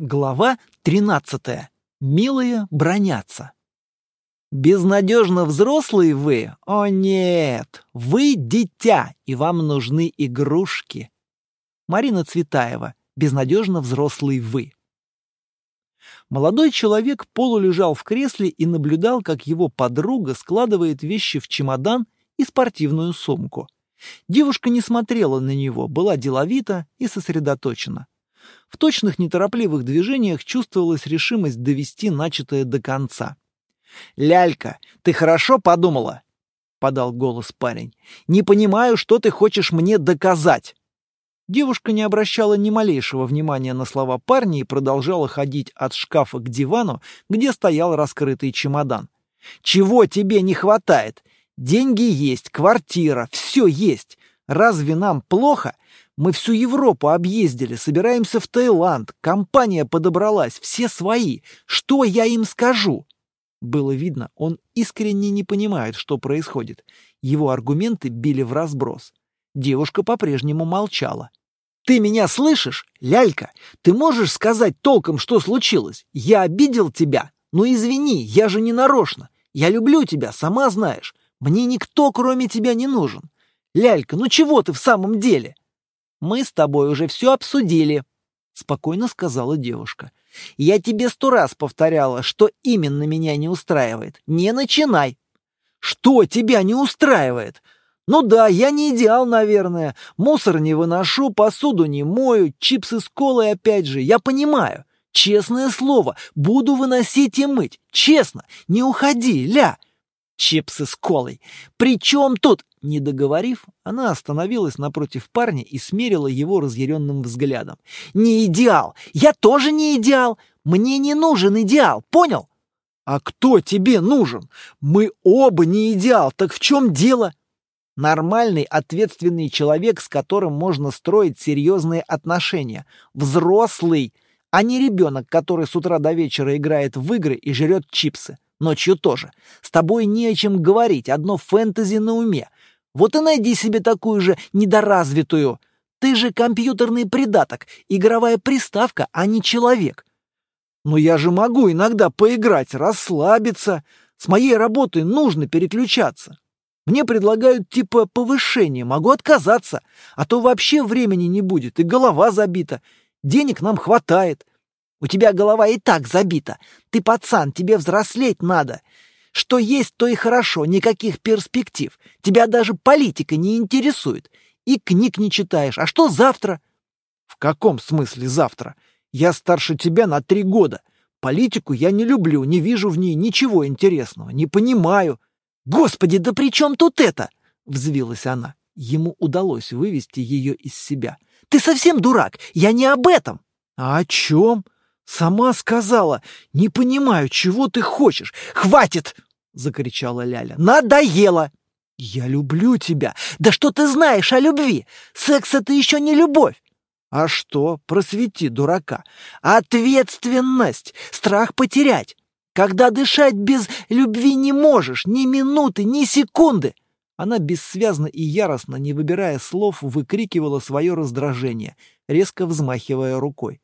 Глава 13. Милые бронятся. Безнадежно взрослые вы? О нет! Вы дитя, и вам нужны игрушки. Марина Цветаева. Безнадежно взрослый вы. Молодой человек полулежал в кресле и наблюдал, как его подруга складывает вещи в чемодан и спортивную сумку. Девушка не смотрела на него, была деловита и сосредоточена. В точных неторопливых движениях чувствовалась решимость довести начатое до конца. «Лялька, ты хорошо подумала?» — подал голос парень. «Не понимаю, что ты хочешь мне доказать». Девушка не обращала ни малейшего внимания на слова парня и продолжала ходить от шкафа к дивану, где стоял раскрытый чемодан. «Чего тебе не хватает? Деньги есть, квартира, все есть. Разве нам плохо? Мы всю Европу объездили, собираемся в Таиланд, компания подобралась, все свои. Что я им скажу?» Было видно, он искренне не понимает, что происходит. Его аргументы били в разброс. Девушка по-прежнему молчала. «Ты меня слышишь, лялька? Ты можешь сказать толком, что случилось? Я обидел тебя? Ну извини, я же не нарочно. Я люблю тебя, сама знаешь. Мне никто, кроме тебя, не нужен. Лялька, ну чего ты в самом деле?» Мы с тобой уже все обсудили, спокойно сказала девушка. Я тебе сто раз повторяла, что именно меня не устраивает. Не начинай. Что тебя не устраивает? Ну да, я не идеал, наверное. Мусор не выношу, посуду не мою, чипсы с колой опять же. Я понимаю. Честное слово, буду выносить и мыть. Честно, не уходи, ля. Чипсы с колой. При чем тут? Не договорив, она остановилась напротив парня и смерила его разъяренным взглядом. «Не идеал! Я тоже не идеал! Мне не нужен идеал, понял?» «А кто тебе нужен? Мы оба не идеал, так в чем дело?» Нормальный, ответственный человек, с которым можно строить серьезные отношения. Взрослый, а не ребенок, который с утра до вечера играет в игры и жрет чипсы. Ночью тоже. С тобой не о чем говорить, одно фэнтези на уме. Вот и найди себе такую же недоразвитую. Ты же компьютерный придаток, игровая приставка, а не человек. Но я же могу иногда поиграть, расслабиться. С моей работы нужно переключаться. Мне предлагают типа повышение, могу отказаться, а то вообще времени не будет, и голова забита. Денег нам хватает. У тебя голова и так забита. Ты пацан, тебе взрослеть надо. Что есть, то и хорошо, никаких перспектив. Тебя даже политика не интересует. И книг не читаешь. А что завтра? В каком смысле завтра? Я старше тебя на три года. Политику я не люблю, не вижу в ней ничего интересного, не понимаю. Господи, да при чем тут это? Взвилась она. Ему удалось вывести ее из себя. Ты совсем дурак, я не об этом. А о чем? Сама сказала. Не понимаю, чего ты хочешь. Хватит! закричала Ляля. Надоело! Я люблю тебя. Да что ты знаешь о любви? Секс это еще не любовь. А что? Просвети, дурака. Ответственность, страх потерять. Когда дышать без любви не можешь, ни минуты, ни секунды. Она бессвязно и яростно, не выбирая слов, выкрикивала свое раздражение, резко взмахивая рукой.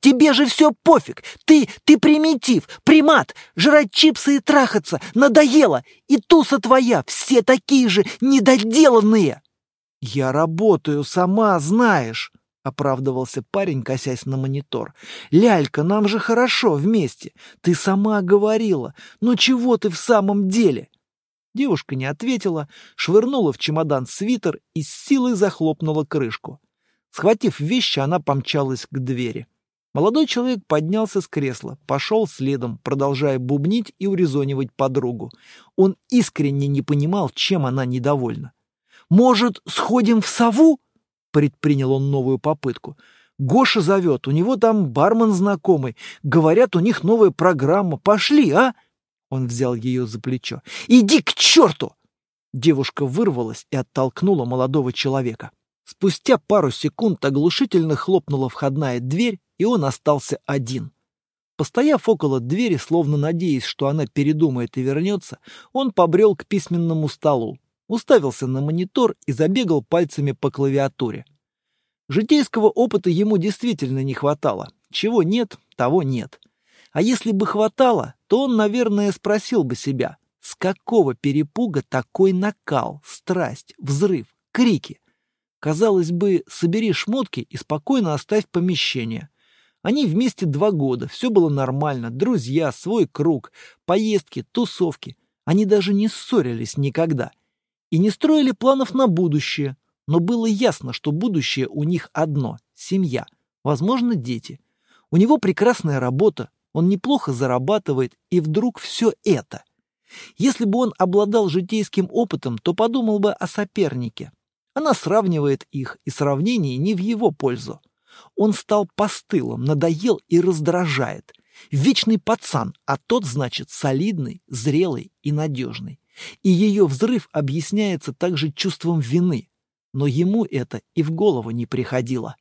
Тебе же все пофиг. Ты, ты примитив, примат. Жрать чипсы и трахаться надоело. И туса твоя, все такие же недоделанные. Я работаю, сама знаешь, оправдывался парень, косясь на монитор. Лялька, нам же хорошо вместе. Ты сама говорила. Но чего ты в самом деле? Девушка не ответила, швырнула в чемодан свитер и с силой захлопнула крышку. Схватив вещи, она помчалась к двери. Молодой человек поднялся с кресла, пошел следом, продолжая бубнить и урезонивать подругу. Он искренне не понимал, чем она недовольна. «Может, сходим в сову?» — предпринял он новую попытку. «Гоша зовет, у него там бармен знакомый. Говорят, у них новая программа. Пошли, а?» Он взял ее за плечо. «Иди к черту!» Девушка вырвалась и оттолкнула молодого человека. Спустя пару секунд оглушительно хлопнула входная дверь, и он остался один. Постояв около двери, словно надеясь, что она передумает и вернется, он побрел к письменному столу, уставился на монитор и забегал пальцами по клавиатуре. Житейского опыта ему действительно не хватало. Чего нет, того нет. А если бы хватало, то он, наверное, спросил бы себя, с какого перепуга такой накал, страсть, взрыв, крики? Казалось бы, собери шмотки и спокойно оставь помещение. Они вместе два года, все было нормально, друзья, свой круг, поездки, тусовки. Они даже не ссорились никогда. И не строили планов на будущее, но было ясно, что будущее у них одно – семья, возможно, дети. У него прекрасная работа, он неплохо зарабатывает, и вдруг все это. Если бы он обладал житейским опытом, то подумал бы о сопернике. Она сравнивает их, и сравнение не в его пользу. Он стал постылым, надоел и раздражает. Вечный пацан, а тот, значит, солидный, зрелый и надежный. И ее взрыв объясняется также чувством вины. Но ему это и в голову не приходило.